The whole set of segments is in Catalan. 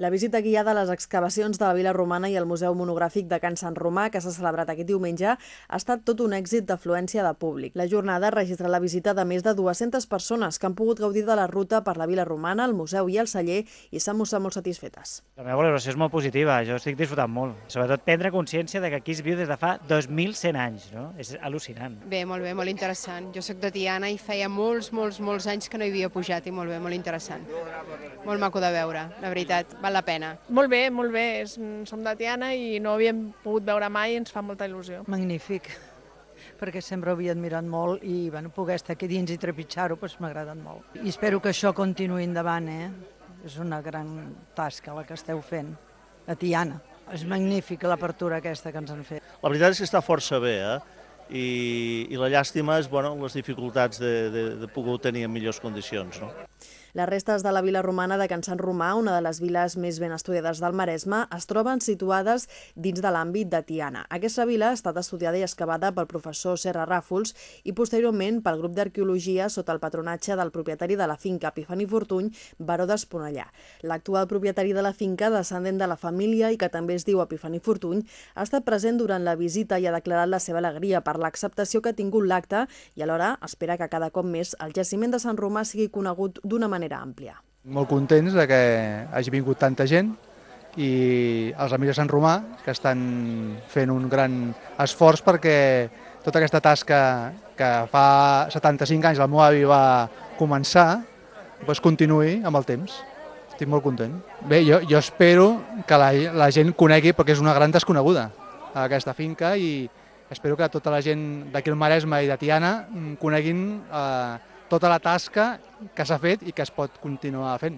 La visita guiada a les excavacions de la Vila Romana i el Museu Monogràfic de Can Sant Romà, que s'ha celebrat aquest diumenge, ha estat tot un èxit d'afluència de públic. La jornada registra la visita de més de 200 persones que han pogut gaudir de la ruta per la Vila Romana, el museu i el celler i s'han mostrat molt satisfetes. La meva valoració és molt positiva, jo estic disfrutant molt. Sobretot prendre consciència de que aquí es viu des de fa 2.100 anys, no? És al·lucinant. Bé, molt bé, molt interessant. Jo sóc de Tiana i feia molts, molts, molts anys que no hi havia pujat i molt bé, molt interessant. Molt maco de veure, la veritat val la pena. Molt bé, molt bé. Som de Tiana i no havíem pogut veure mai i ens fa molta il·lusió. Magnífic, perquè sempre ho havia admirat molt i bueno, poder estar aquí dins i trepitjar-ho doncs, m'ha agradat molt. I espero que això continuï endavant, eh? És una gran tasca la que esteu fent a Tiana. És magnífica l'apertura aquesta que ens han fet. La veritat és que està força bé, eh? I, i la llàstima és bueno, les dificultats de, de, de poder tenir en millors condicions. No? Les restes de la vila romana de Can Sant Romà, una de les viles més ben estudiades del Maresme, es troben situades dins de l'àmbit de Tiana. Aquesta vila ha estat estudiada i excavada pel professor Serra Ràfols i posteriorment pel grup d'arqueologia sota el patronatge del propietari de la finca Epifani Fortuny, Baró d'Esponellà. L'actual propietari de la finca, descendent de la família i que també es diu Epifani Fortuny, ha estat present durant la visita i ha declarat la seva alegria per l'acceptació que ha tingut l'acte i alhora espera que cada cop més el jaciment de Sant Romà sigui conegut d'una manera manera àmplia. Molt contents de que hagi vingut tanta gent i els amics de Sant Romà que estan fent un gran esforç perquè tota aquesta tasca que fa 75 anys el meu avi va començar doncs continuï amb el temps. Estic molt content. Bé, jo, jo espero que la, la gent conegui perquè és una gran desconeguda aquesta finca i espero que tota la gent d'aquí al Maresme i de Tiana coneguin eh, tota la tasca que s'ha fet i que es pot continuar fent.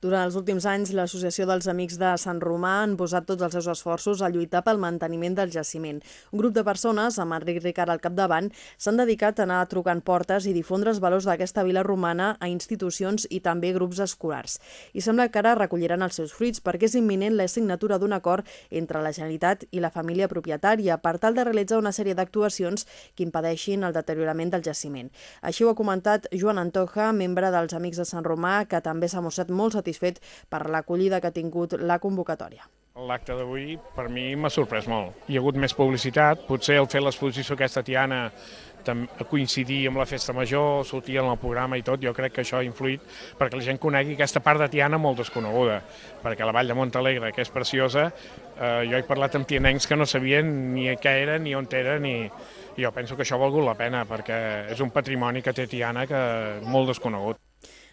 Durant els últims anys, l'Associació dels Amics de Sant Romà han posat tots els seus esforços a lluitar pel manteniment del jaciment. Un grup de persones, amb Enric Ricard al capdavant, s'han dedicat a anar trucant portes i difondre els valors d'aquesta vila romana a institucions i també grups escolars. I sembla que ara recolliran els seus fruits perquè és imminent la signatura d'un acord entre la Generalitat i la família propietària per tal de realitzar una sèrie d'actuacions que impedeixin el deteriorament del jaciment. Així ho ha comentat Joan Antoja, membre dels Amics de Sant Romà, que també s'ha mostrat molt satisfet satisfet per l'acollida que ha tingut la convocatòria. L'acte d'avui per mi m'ha sorprès molt. Hi ha hagut més publicitat, potser el fer l'exposició aquesta Tiana coincidir amb la festa major, sortir en el programa i tot, jo crec que això ha influït perquè la gent conegui aquesta part de Tiana molt desconeguda, perquè la vall de Montalegre, que és preciosa, eh, jo he parlat amb tianencs que no sabien ni què era, ni on era, ni... Jo penso que això ha valgut la pena, perquè és un patrimoni que té Tiana que molt desconegut.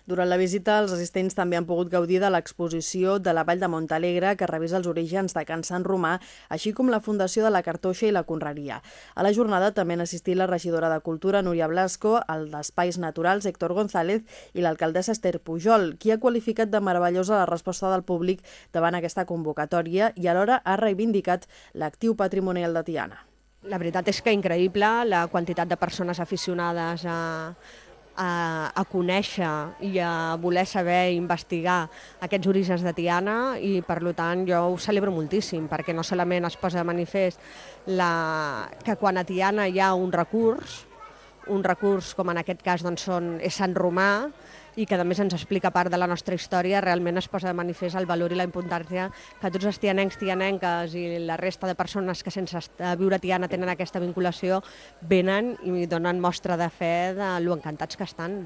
Durant la visita, els assistents també han pogut gaudir de l'exposició de la Vall de Montalegre, que revisa els orígens de Can Sant Romà, així com la Fundació de la Cartoixa i la Conreria. A la jornada també han assistit la regidora de Cultura, Núria Blasco, el d'Espais Naturals, Héctor González, i l'alcaldessa Esther Pujol, qui ha qualificat de meravellosa la resposta del públic davant aquesta convocatòria i alhora ha reivindicat l'actiu patrimonial de Tiana. La veritat és que increïble la quantitat de persones aficionades a, a, a conèixer i a voler saber investigar aquests orígens de Tiana i per tant jo ho celebro moltíssim perquè no solament es posa de manifest la, que quan a Tiana hi ha un recurs, un recurs com en aquest cas doncs, són, és Sant Romà, i que a més ens explica part de la nostra història, realment es posa de manifest el valor i la importància que tots els tianencs, tianenques i la resta de persones que sense viure Tiana tenen aquesta vinculació venen i donen mostra de fe de lo encantats que estan.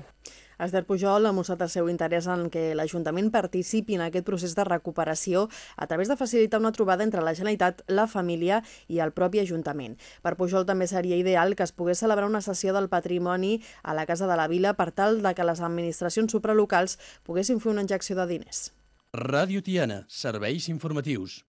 Esther Pujol ha mostrat el seu interès en que l'Ajuntament participi en aquest procés de recuperació a través de facilitar una trobada entre la Generalitat, la família i el propi Ajuntament. Per Pujol també seria ideal que es pogués celebrar una sessió del patrimoni a la Casa de la Vila per tal de que les administracions supralocals poguessin fer una injecció de diners. Ràdio Tiana, serveis informatius.